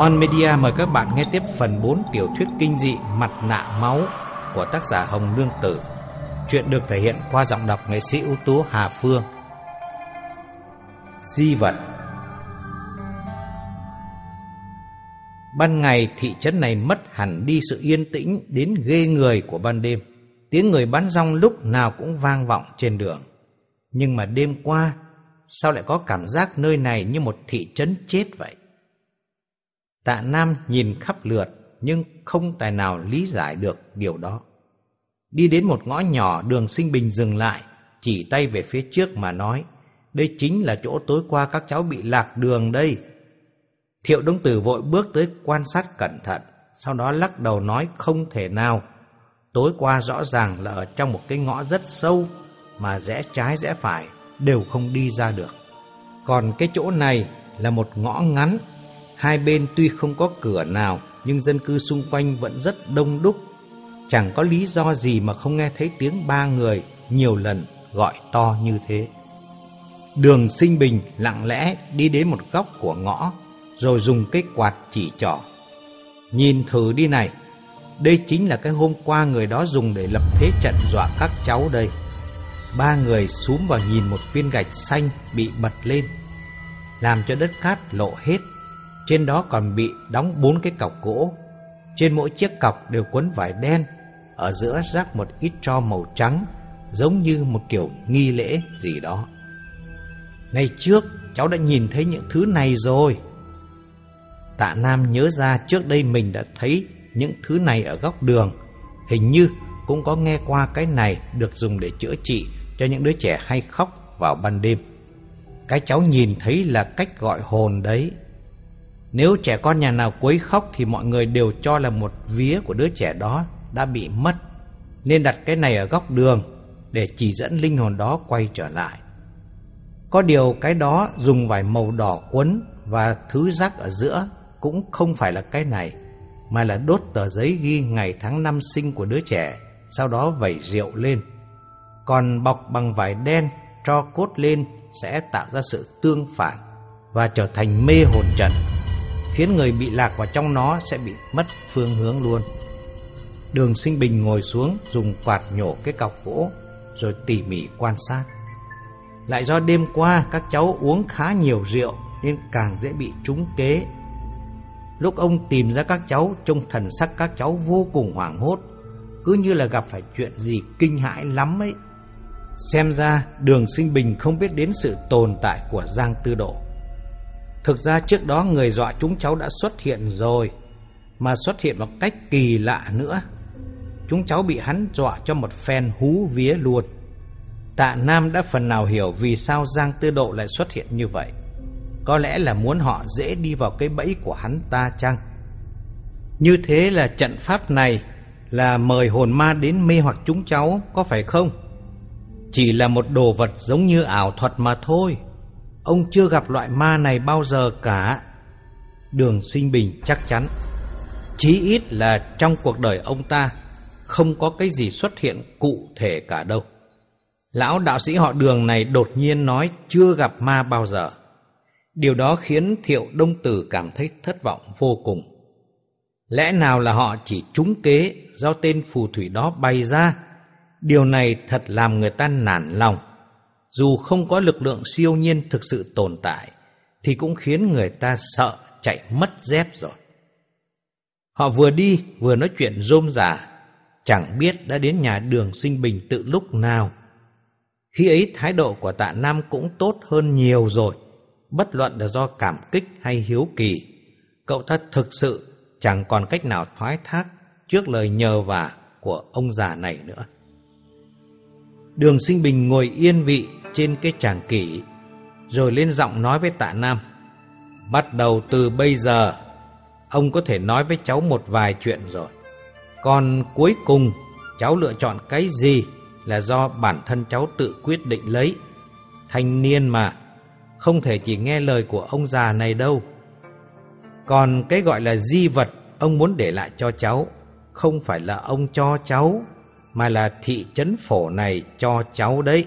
On Media mời các bạn nghe tiếp phần 4 tiểu thuyết kinh dị Mặt nạ máu của tác giả Hồng Lương Tử. Chuyện được thể hiện qua giọng đọc nghệ sĩ ưu tú Hà Phương. Di vật Ban ngày thị trấn này mất hẳn đi sự yên tĩnh đến ghê người của ban đêm. Tiếng người bán rong lúc nào cũng vang vọng trên đường. Nhưng mà đêm qua, sao lại có cảm giác nơi này như một thị trấn chết vậy? Tạ Nam nhìn khắp lượt nhưng không tài nào lý giải được điều đó. Đi đến một ngõ nhỏ đường sinh bình dừng lại, chỉ tay về phía trước mà nói, đây chính là chỗ tối qua các cháu bị lạc đường đây. Thiệu Đông Tử vội bước tới quan sát cẩn thận, sau đó lắc đầu nói không thể nào. Tối qua rõ ràng là ở trong một cái ngõ rất sâu, mà rẽ trái rẽ phải đều không đi ra được. Còn cái chỗ này là một ngõ ngắn, hai bên tuy không có cửa nào, nhưng dân cư xung quanh vẫn rất đông đúc. Chẳng có lý do gì mà không nghe thấy tiếng ba người nhiều lần gọi to như thế. Đường sinh bình lặng lẽ đi đến một góc của ngõ, rồi dùng cái quạt chỉ trỏ. Nhìn thử đi này, đây chính là cái hôm qua người đó dùng để lập thế trận dọa các cháu đây. Ba người xuống vào nhìn một viên gạch xanh bị bật lên, làm cho đất cát lộ hết. Trên đó còn bị đóng bốn cái cọc gỗ. Trên mỗi chiếc cọc đều quấn vải đen, ở giữa rắc một ít tro màu trắng, giống như một kiểu nghi lễ gì đó. Ngày trước, cháu đã nhìn thấy những thứ này rồi. Tạ Nam nhớ ra trước đây mình đã thấy những thứ này ở góc đường. Hình như cũng có nghe qua cái này được dùng để chữa trị cho những đứa trẻ hay khóc vào ban đêm. Cái cháu nhìn thấy là cách gọi hồn đấy. Nếu trẻ con nhà nào quấy khóc thì mọi người đều cho là một vía của đứa trẻ đó đã bị mất. Nên đặt cái này ở góc đường để chỉ dẫn linh hồn đó quay trở lại. Có điều cái đó dùng vải màu đỏ quấn và thứ rắc ở giữa cũng không phải là cái này, mà là đốt tờ giấy ghi ngày tháng năm sinh của đứa trẻ, sau đó vẩy rượu lên. Còn bọc bằng vải đen, cho cốt lên sẽ tạo ra sự tương phản và trở thành mê hồn trận, khiến người bị lạc vào trong nó sẽ bị mất phương hướng luôn. Đường sinh bình ngồi xuống dùng quạt nhổ cái cọc gỗ rồi tỉ mỉ quan sát. Lại do đêm qua các cháu uống khá nhiều rượu nên càng dễ bị trúng kế. Lúc ông tìm ra các cháu trông thần sắc các cháu vô cùng hoảng hốt, cứ như là gặp phải chuyện gì kinh hãi lắm ấy. Xem ra đường sinh bình không biết đến sự tồn tại của Giang Tư Độ. Thực ra trước đó người dọa chúng cháu đã xuất hiện rồi, mà xuất hiện một cách kỳ lạ nữa. Chúng cháu bị hắn dọa cho một phen hú vía luôn. Tạ Nam đã phần nào hiểu vì sao Giang Tư Độ lại xuất hiện như vậy. Có lẽ là muốn họ dễ đi vào cái bẫy của hắn ta chăng? Như thế là trận pháp này là mời hồn ma đến mê hoặc chúng cháu, có phải không? Chỉ là một đồ vật giống như ảo thuật mà thôi. Ông chưa gặp loại ma này bao giờ cả. Đường sinh bình chắc chắn. Chí ít là trong cuộc đời ông ta, không có cái gì xuất hiện cụ thể cả đâu. Lão đạo sĩ họ đường này đột nhiên nói chưa gặp ma bao giờ. Điều đó khiến Thiệu Đông Tử cảm thấy thất vọng vô cùng. Lẽ nào là họ chỉ trúng kế do tên phù thủy đó bày ra? Điều này thật làm người ta nản lòng. Dù không có lực lượng siêu nhiên thực sự tồn tại, thì cũng khiến người ta sợ chạy mất dép rồi. Họ vừa đi vừa nói chuyện rôm rả, chẳng biết đã đến nhà đường sinh bình tự lúc nào. Khi ấy thái độ của tạ Nam cũng tốt hơn nhiều rồi, bất luận là do cảm kích hay hiếu kỳ. Cậu ta thực sự chẳng còn cách nào thoái thác trước lời nhờ vả của ông già này nữa. Đường sinh bình ngồi yên vị trên cái tràng kỷ, rồi lên giọng nói với tạ Nam. Bắt đầu từ bây giờ, ông có thể nói với cháu một vài chuyện rồi. Còn cuối cùng, cháu lựa chọn cái gì là do bản thân cháu tự quyết định lấy. Thanh niên mà, không thể chỉ nghe lời của ông già này đâu. Còn cái gọi là di vật ông muốn để lại cho cháu, không phải là ông cho cháu, mà là thị trấn phổ này cho cháu đấy.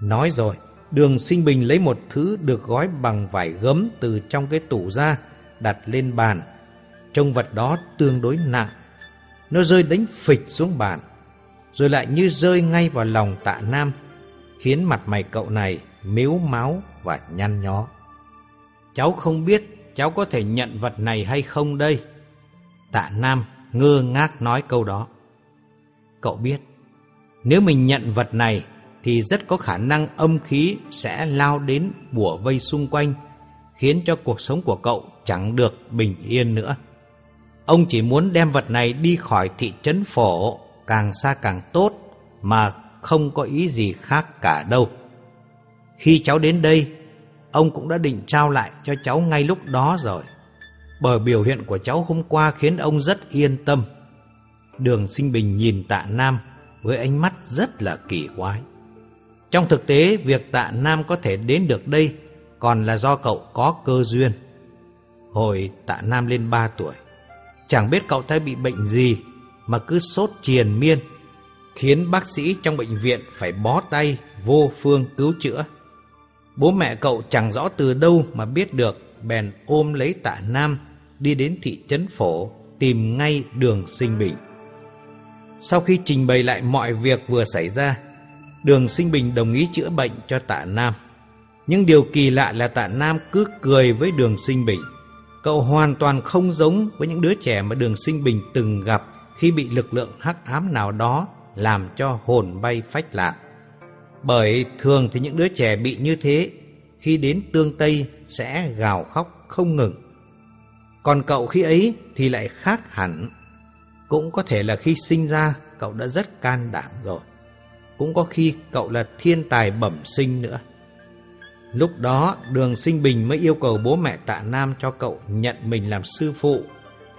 Nói rồi, đường sinh bình lấy một thứ được gói bằng vải gấm từ trong cái tủ ra, đặt lên bàn. Trông vật đó tương đối nặng. Nó rơi đánh phịch xuống bàn, rồi lại như rơi ngay vào lòng tạ Nam, khiến mặt mày cậu này miếu máu và nhăn nhó. Cháu không biết cháu có thể nhận vật này hay không đây? Tạ Nam ngơ ngác nói câu đó. Cậu biết, nếu mình nhận vật này thì rất có khả năng âm khí sẽ lao đến bùa vây xung quanh, khiến cho cuộc sống của cậu chẳng được bình yên nữa. Ông chỉ muốn đem vật này đi khỏi thị trấn phổ, càng xa càng tốt, mà không có ý gì khác cả đâu. Khi cháu đến đây, ông cũng đã định trao lại cho cháu ngay lúc đó rồi. Bởi biểu hiện của cháu hôm qua khiến ông rất yên tâm. Đường sinh bình nhìn tạ Nam với ánh mắt rất là kỳ quái. Trong thực tế, việc tạ Nam có thể đến được đây còn là do cậu có cơ duyên. Hồi tạ Nam lên 3 tuổi, chẳng biết cậu ta bị bệnh gì mà cứ sốt triền miên, khiến bác sĩ trong bệnh viện phải bó tay vô phương cứu chữa. Bố mẹ cậu chẳng rõ từ đâu mà biết được, bèn ôm lấy tạ Nam đi đến thị trấn phổ tìm ngay đường sinh bình. Sau khi trình bày lại mọi việc vừa xảy ra, đường sinh bình đồng ý chữa bệnh cho tạ Nam. Nhưng điều kỳ lạ là tạ Nam cứ cười với đường sinh bình. Cậu hoàn toàn không giống với những đứa trẻ mà đường sinh bình từng gặp khi bị lực lượng hắc ám nào đó làm cho hồn bay phách lạc. Bởi thường thì những đứa trẻ bị như thế khi đến tương Tây sẽ gào khóc không ngừng. Còn cậu khi ấy thì lại khác hẳn. Cũng có thể là khi sinh ra cậu đã rất can đảm rồi. Cũng có khi cậu là thiên tài bẩm sinh nữa. Lúc đó đường sinh bình mới yêu cầu bố mẹ tạ Nam cho cậu nhận mình làm sư phụ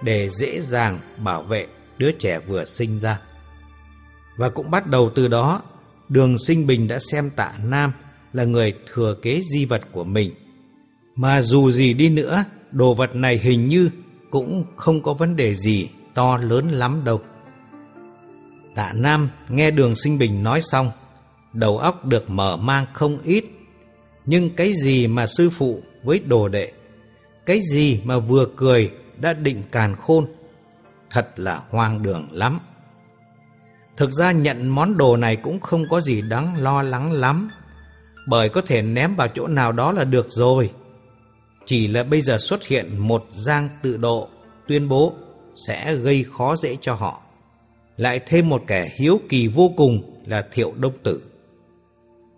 để dễ dàng bảo vệ đứa trẻ vừa sinh ra. Và cũng bắt đầu từ đó, đường sinh bình đã xem tạ Nam là người thừa kế di vật của mình. Mà dù gì đi nữa, đồ vật này hình như cũng không có vấn đề gì to lớn lắm đâu. Tạ Nam nghe đường sinh bình nói xong, đầu óc được mở mang không ít. Nhưng cái gì mà sư phụ với đồ đệ, cái gì mà vừa cười đã định càn khôn, thật là hoang đường lắm. Thực ra nhận món đồ này cũng không có gì đáng lo lắng lắm, bởi có thể ném vào chỗ nào đó là được rồi. Chỉ là bây giờ xuất hiện một giang tự độ tuyên bố sẽ gây khó dễ cho họ. Lại thêm một kẻ hiếu kỳ vô cùng là Thiệu Đông Tử.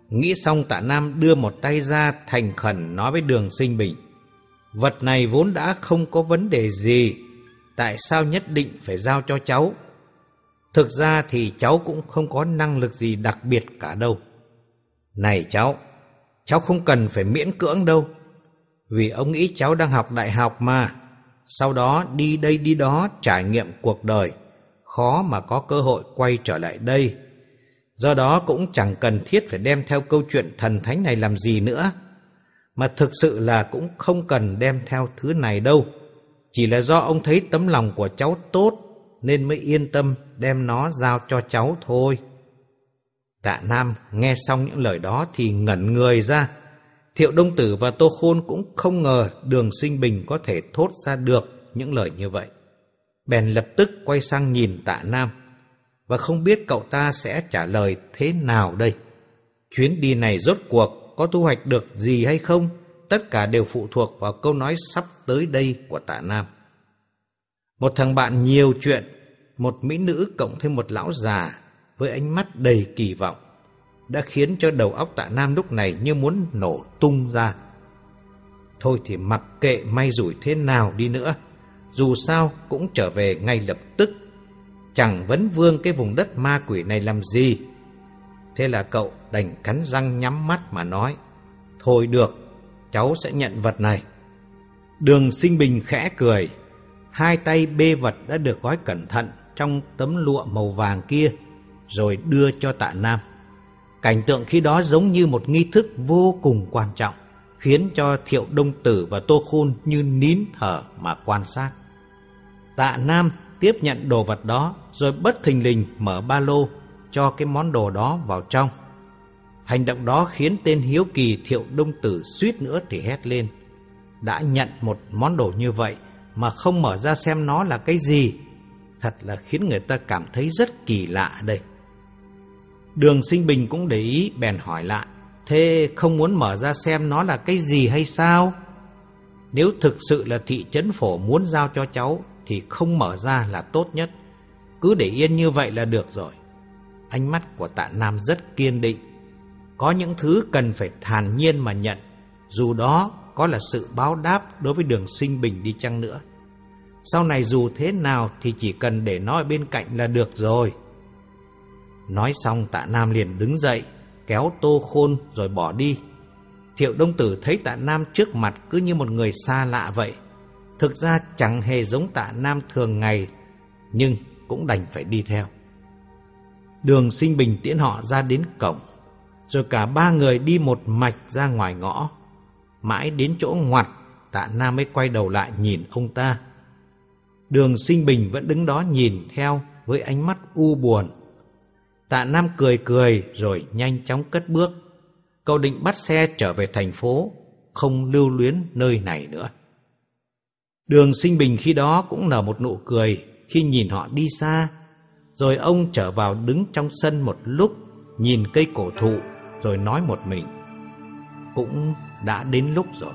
Nghĩ xong tạ Nam đưa một tay ra thành khẩn nói với đường sinh bình. Vật này vốn đã không có vấn đề gì, tại sao nhất định phải giao cho cháu? Thực ra thì cháu cũng không có năng lực gì đặc biệt cả đâu. Này cháu, cháu không cần phải miễn cưỡng đâu. Vì ông nghĩ cháu đang học đại học mà. Sau đó đi đây đi đó trải nghiệm cuộc đời. Khó mà có cơ hội quay trở lại đây. Do đó cũng chẳng cần thiết phải đem theo câu chuyện thần thánh này làm gì nữa. Mà thực sự là cũng không cần đem theo thứ này đâu. Chỉ là do ông thấy tấm lòng của cháu tốt, nên mới yên tâm đem nó giao cho cháu thôi. Tạ Nam nghe xong những lời đó thì ngẩn người ra. Thiệu Đông Tử và Tô Khôn cũng không ngờ đường sinh bình có thể thốt ra được những lời như vậy. Bèn lập tức quay sang nhìn tạ Nam và không biết cậu ta sẽ trả lời thế nào đây. Chuyến đi này rốt cuộc có thu hoạch được gì hay không? Tất cả đều phụ thuộc vào câu nói sắp tới đây của tạ Nam. Một thằng bạn nhiều chuyện, một mỹ nữ cộng thêm một lão già với ánh mắt đầy kỳ vọng đã khiến cho đầu óc tạ Nam lúc này như muốn nổ tung ra. Thôi thì mặc kệ may rủi thế nào đi nữa, dù sao cũng trở về ngay lập tức. Chẳng vấn vương cái vùng đất ma quỷ này làm gì. Thế là cậu đành cắn răng nhắm mắt mà nói, Thôi được, cháu sẽ nhận vật này. Đường sinh bình khẽ cười, hai tay bê vật đã được gói cẩn thận trong tấm lụa màu vàng kia, rồi đưa cho tạ Nam. Cảnh tượng khi đó giống như một nghi thức vô cùng quan trọng, khiến cho Thiệu Đông Tử và Tô Khôn như nín thở mà quan sát. Tạ Nam tiếp nhận đồ vật đó, rồi bất thình lình mở ba lô cho cái món đồ đó vào trong. Hành động đó khiến tên hiếu kỳ Thiệu Đông Tử suýt nữa thì hét lên. Đã nhận một món đồ như vậy, mà không mở ra xem nó là cái gì. Thật là khiến người ta cảm thấy rất kỳ lạ đây. Đường sinh bình cũng để ý bèn hỏi lại. Thế không muốn mở ra xem nó là cái gì hay sao? Nếu thực sự là thị trấn phổ muốn giao cho cháu thì không mở ra là tốt nhất. Cứ để yên như vậy là được rồi. Ánh mắt của tạ Nam rất kiên định. Có những thứ cần phải thản nhiên mà nhận, dù đó có là sự báo đáp đối với đường sinh bình đi chăng nữa. Sau này dù thế nào thì chỉ cần để nó ở bên cạnh là được rồi. Nói xong tạ Nam liền đứng dậy, kéo tô khôn rồi bỏ đi. Thiệu Đông Tử thấy tạ Nam trước mặt cứ như một người xa lạ vậy. Thực ra chẳng hề giống tạ Nam thường ngày, nhưng cũng đành phải đi theo. Đường sinh bình tiễn họ ra đến cổng, rồi cả ba người đi một mạch ra ngoài ngõ. Mãi đến chỗ ngoặt, tạ Nam mới quay đầu lại nhìn ông ta. Đường sinh bình vẫn đứng đó nhìn theo với ánh mắt u buồn. Tạ Nam cười cười rồi nhanh chóng cất bước. Cậu định bắt xe trở về thành phố, không lưu luyến nơi này nữa. Đường sinh bình khi đó cũng nở một nụ cười khi nhìn họ đi xa. Rồi ông trở vào đứng trong sân một lúc, nhìn cây cổ thụ, rồi nói một mình. Cũng đã đến lúc rồi,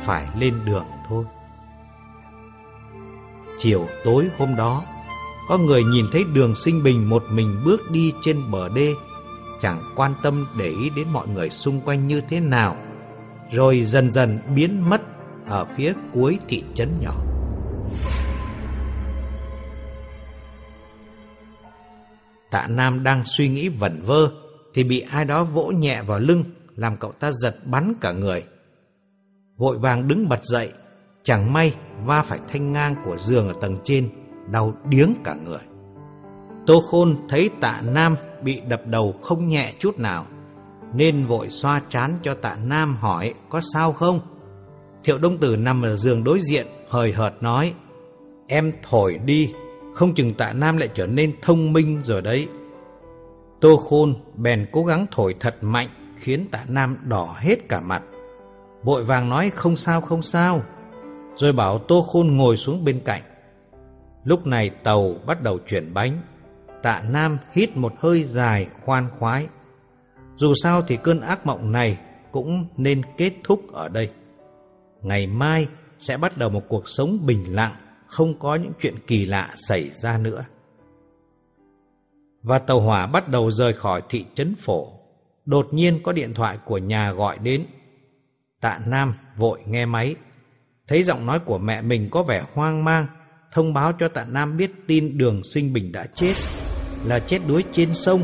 phải lên đường thôi. Chiều tối hôm đó, có người nhìn thấy đường sinh bình một mình bước đi trên bờ đê, chẳng quan tâm để ý đến mọi người xung quanh như thế nào, rồi dần dần biến mất ở phía cuối thị trấn nhỏ. Tạ Nam đang suy nghĩ vẩn vơ thì bị ai đó vỗ nhẹ vào lưng làm cậu ta giật bắn cả người. Vội vàng đứng bật dậy, chẳng may va phải thanh ngang của giường ở tầng trên, đau điếng cả người. Tô Khôn thấy tạ Nam bị đập đầu không nhẹ chút nào, nên vội xoa chán cho tạ Nam hỏi có sao không? Thiệu Đông Tử nằm ở giường đối diện, hời hợt nói, em thổi đi, không chừng tạ Nam lại trở nên thông minh rồi đấy. Tô Khôn bèn cố gắng thổi thật mạnh, khiến tạ Nam đỏ hết cả mặt. Vội vàng nói không sao không sao, rồi bảo Tô Khôn ngồi xuống bên cạnh. Lúc này tàu bắt đầu chuyển bánh, tạ Nam hít một hơi dài khoan khoái. Dù sao thì cơn ác mộng này cũng nên kết thúc ở đây. Ngày mai sẽ bắt đầu một cuộc sống bình lặng, không có những chuyện kỳ lạ xảy ra nữa. Và tàu hỏa bắt đầu rời khỏi thị trấn phổ. Đột nhiên có điện thoại của nhà gọi đến. Tạ Nam vội nghe máy. Thấy giọng nói của mẹ mình có vẻ hoang mang, thông báo cho Tạ Nam biết tin đường sinh bình đã chết, là chết đuối trên sông,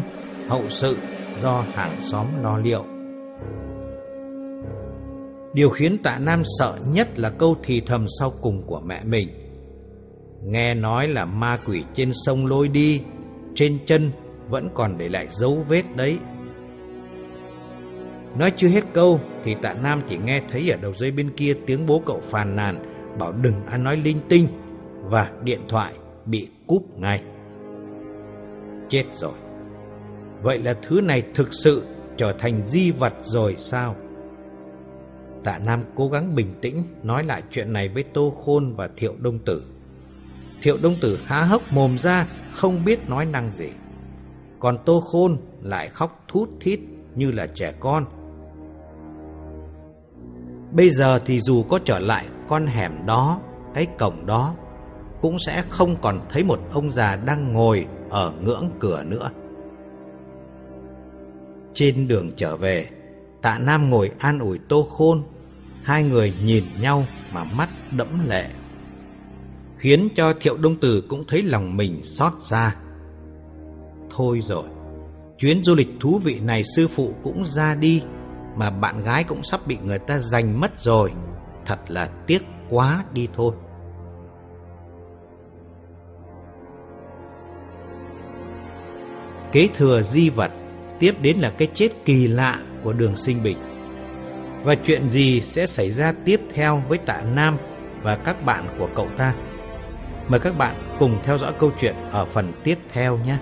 hậu sự do hàng xóm lo liệu. Điều khiến tạ Nam sợ nhất là câu thì thầm sau cùng của mẹ mình. Nghe nói là ma quỷ trên sông lôi đi, trên chân vẫn còn để lại dấu vết đấy. Nói chưa hết câu thì tạ Nam chỉ nghe thấy ở đầu dây bên kia tiếng bố cậu phàn nàn bảo đừng ăn nói linh tinh và điện thoại bị cúp ngay. Chết rồi. Vậy là thứ này thực sự trở thành di vật rồi sao? Tạ Nam cố gắng bình tĩnh nói lại chuyện này với Tô Khôn và Thiệu Đông Tử. Thiệu Đông Tử há hốc mồm ra, không biết nói năng gì. Còn Tô Khôn lại khóc thút thít như là trẻ con. Bây giờ thì dù có trở lại con hẻm đó, cái cổng đó, cũng sẽ không còn thấy một ông già đang ngồi ở ngưỡng cửa nữa. Trên đường trở về, tạ Nam ngồi an ủi Tô Khôn. Hai người nhìn nhau mà mắt đẫm lệ Khiến cho Thiệu Đông Tử cũng thấy lòng mình xót xa. Thôi rồi Chuyến du lịch thú vị này sư phụ cũng ra đi Mà bạn gái cũng sắp bị người ta giành mất rồi. Thật là tiếc quá đi thôi. Kế thừa di vật, Tiếp đến là cái chết kỳ lạ của đường sinh bình và chuyện gì sẽ xảy ra tiếp theo với tạ Nam và các bạn của cậu ta. Mời các bạn cùng theo dõi câu chuyện ở phần tiếp theo nhé.